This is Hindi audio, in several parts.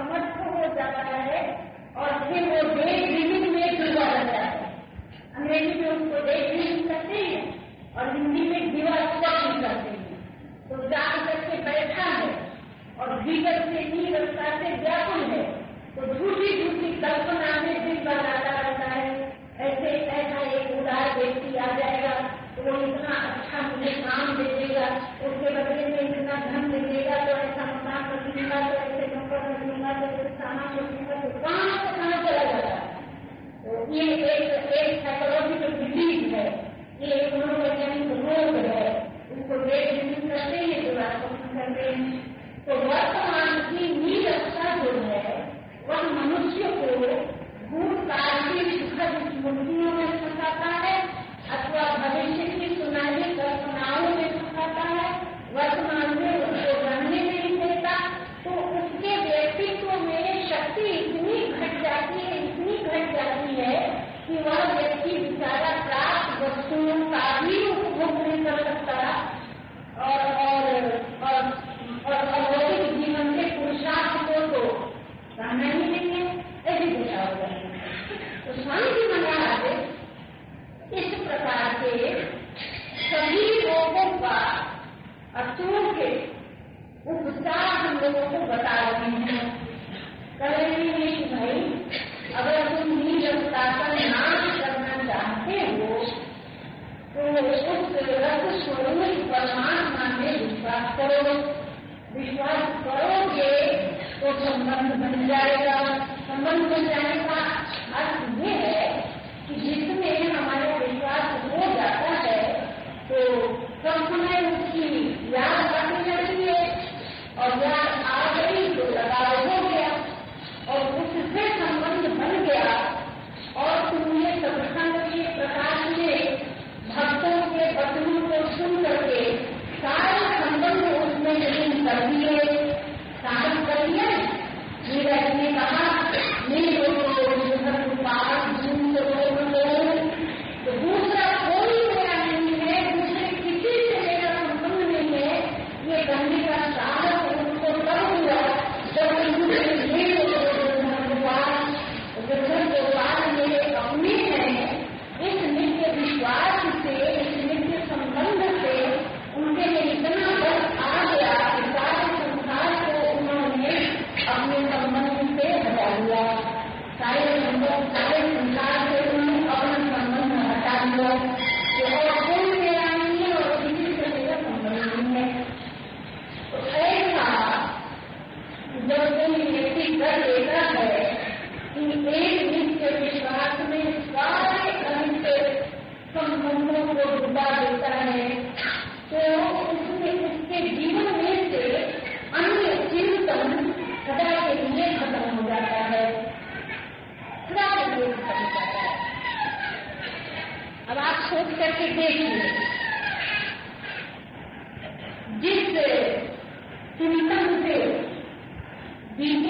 समर्थ हो जाता है और फिर वो डेट रीडिंग में डूबा रहता है। अंग्रेज़ी में उसको डेट रीडिंग करते हैं और हिंदी में दिवा स्पॉटिंग करते हैं। तो जान करके बैठा है और भीतर से ही रस्ता से व्याकुल है। तो झूठी झूठी कल्पना में दिन बनाता रहता है। ऐसे ऐसा एक उदार व्यक्ति आ जाएगा तो वो इतना अच्छा मुझे काम देता उसके बदले में इतना धन मिलेगा तो ऐसा मकान रखूँगा तो ऐसे नंबर रखूँगा तो ऐसे सामान रखूँगा तो कहाँ से कहाँ चला जाता तो ये एक साइकोलॉजिकल डिज़ीज़ है। ये एक मनोवैज्ञानिक रोग है। के सभी लोगों का असूल के उपचार हम लोगों को बता रहे हैं कह रहे हैं कि भाई अगर तुम नील अवतार का नाम करना चाहते हो तो उस रथ स्वरूप परमात्मा में विश्वास करो विश्वास करोगे तो संबंध बन जाएगा। संबंध बन जाने का अर्थ ये है कि जितना Mm-hmm.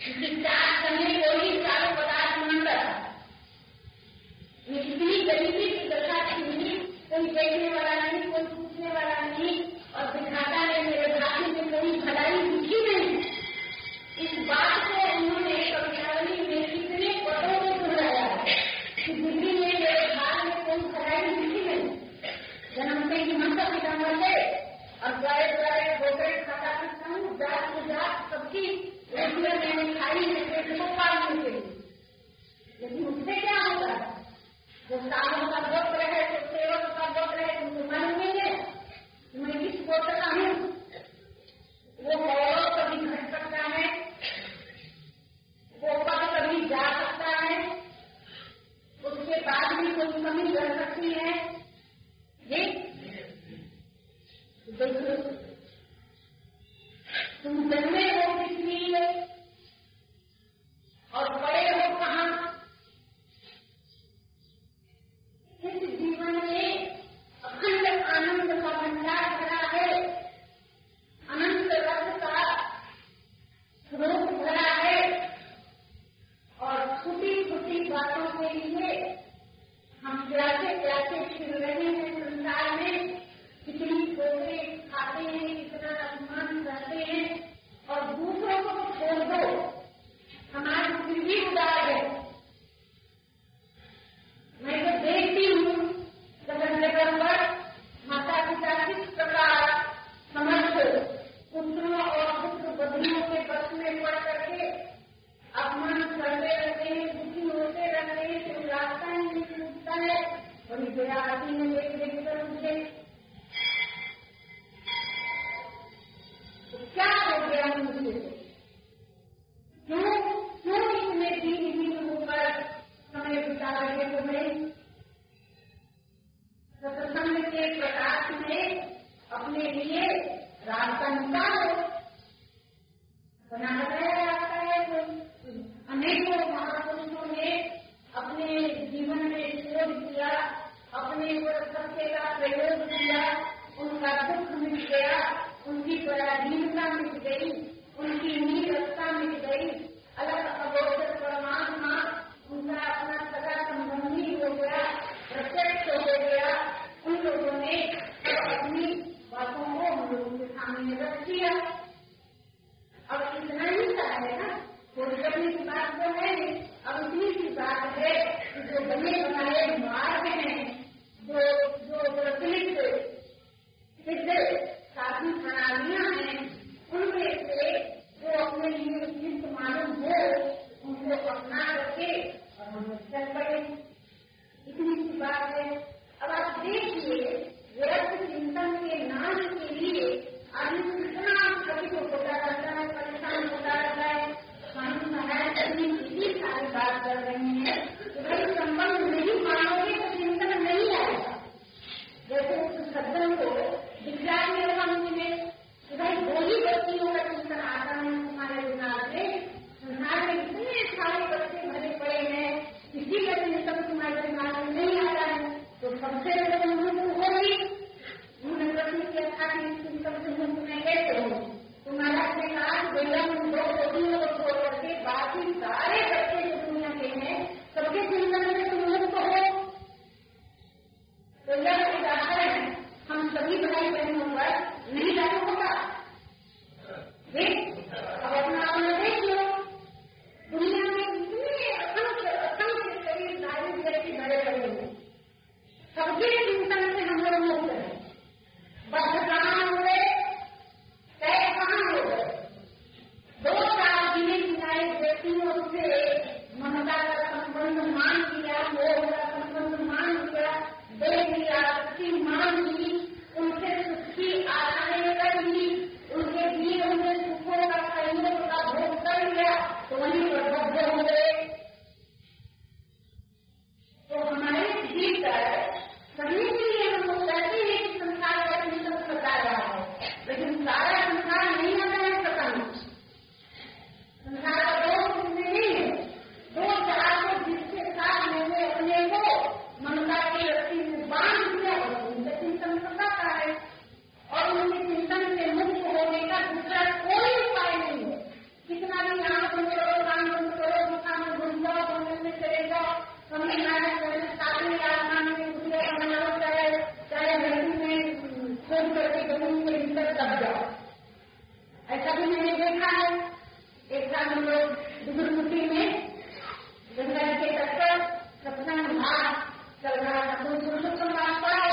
इसकी चार समय को ही चारों पदार्थ मानता था कितनी गरीबी की दशा थी कोई देखने वाला नहीं, कोई Thank you. में वो सबसेवा प्रयोग किया, उनका दुख मिट गया, उनकी पराधीनता मिट गई, उनकी नीरसता मिट गई। अलग अगोचर परमात्मा उनका अपना सदा संबंधी हो गया, प्रत्यक्ष हो गया। उन लोगों ने अपनी बातों को हम लोगों के सामने रख दिया। अब इतना ही सा है ना, वो करने की बात तो है अब इतनी सी बात है कि जो बने बनाए मार्ग हैं जो जो प्रचलित विद्युत शासन प्रणालियाँ हैं उनमें से जो अपने लिए उपयुक्त मालूम हो उनको अपना करके और हम चल पड़े करूँ करके करूँ प्रिंट कर तब जाओ। ऐसा भी मैंने देखा है। एक साल हम लोग दुगुरमुखी में गंगा जी के तट पर सत्संग, भाग चल रहा था तो सुरसुर भाग पर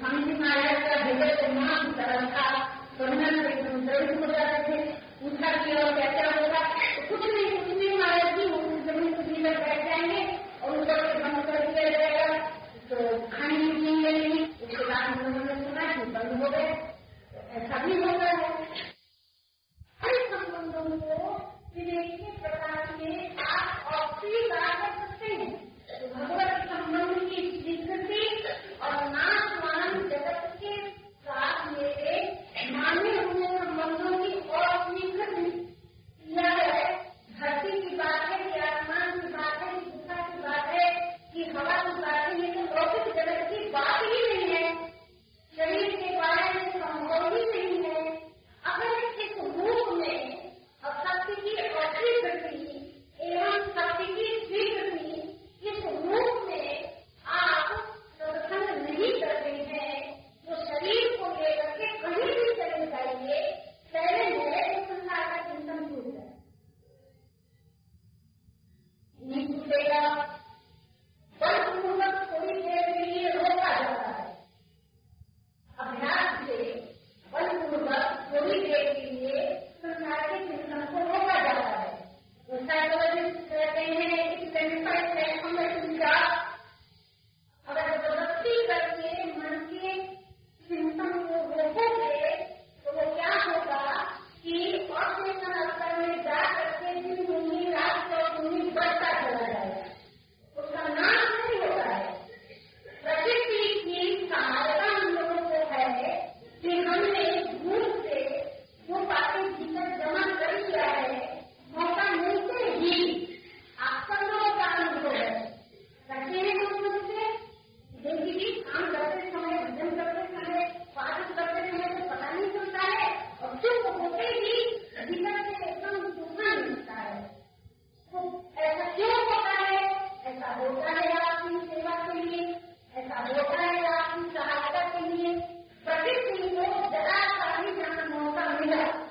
स्वामी महाराज का हृदय तो को माँ की तरह था ब्रह्मा द्रवित हो जाते थे उठा की और कहता that.